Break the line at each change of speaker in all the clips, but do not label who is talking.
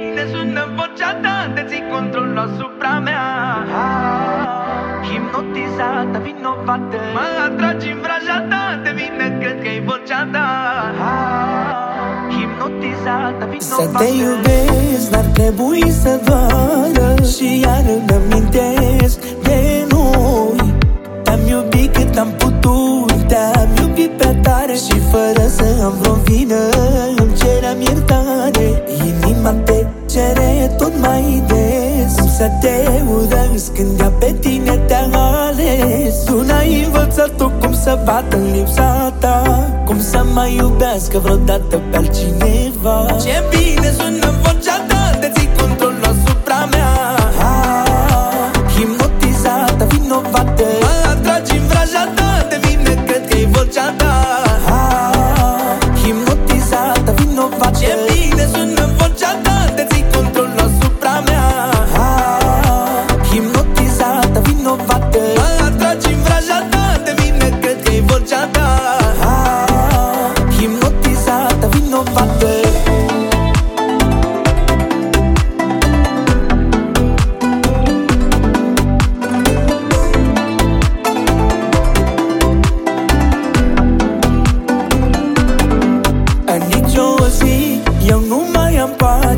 Bine sună vocea ta, de ții controlul asupra mea. Hipnotizată, vinovată. Mă atragi în vraja ta, de vină cred că-i vocea ta. Hipnotizată, vinovată.
Să te iubesc, dar trebuie să doară Și iar îmi amintesc de noi. Te-am iubit cât am putut, te-am iubit pe tare Și fără să am vreo vină, te urăsc când ea pe tine te-a ales. Tu n-ai învățat-o cum să bată în lipsa ta Cum să mai iubească vreodată pe altcineva.
Ce bine sună vocea ta,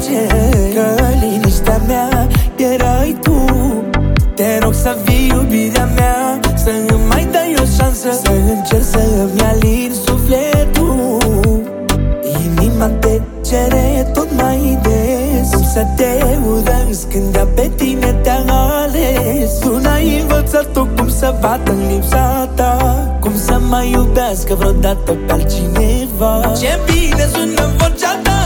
am pace Că liniștea mea erai tu. Te rog să fii iubirea mea Să îmi mai dai o șansă. Să încerc să îmi alin sufletul. Inima te cere tot mai des. Cum să te urăsc când ea pe tine te-a ales. Tu n-ai învățat-o cum să bată în lipsa ta. Cum să mai iubească vreodată pe altcineva.
Ce bine sună vocea ta, de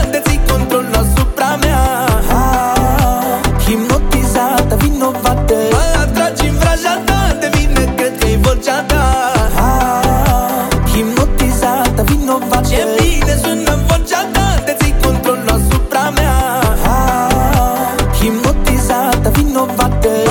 nothing